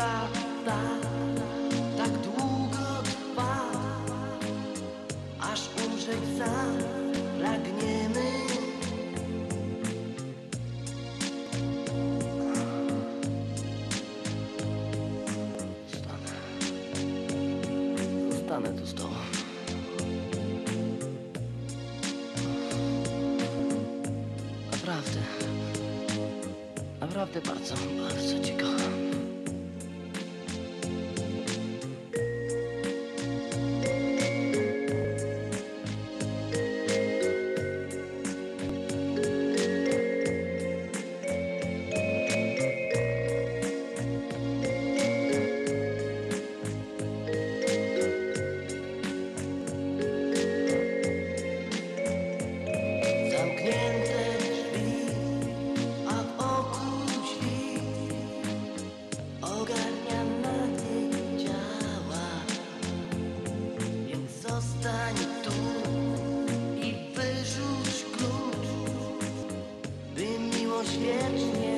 ta, ta, tak długo trwa, aż umrzeć sam pragniemy. Zostanę. Zostanę tu z tobą. Naprawdę. Naprawdę bardzo, bardzo cię kocham. Wiecznie